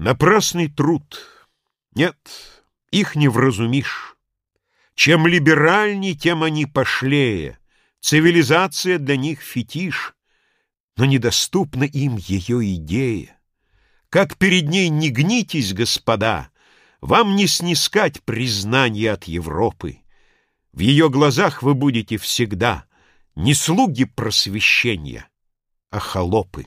Напрасный труд. Нет, их не вразумишь. Чем либеральней, тем они пошлее. Цивилизация для них фетиш, но недоступна им ее идея. Как перед ней не гнитесь, господа, вам не снискать признание от Европы. В ее глазах вы будете всегда не слуги просвещения, а холопы.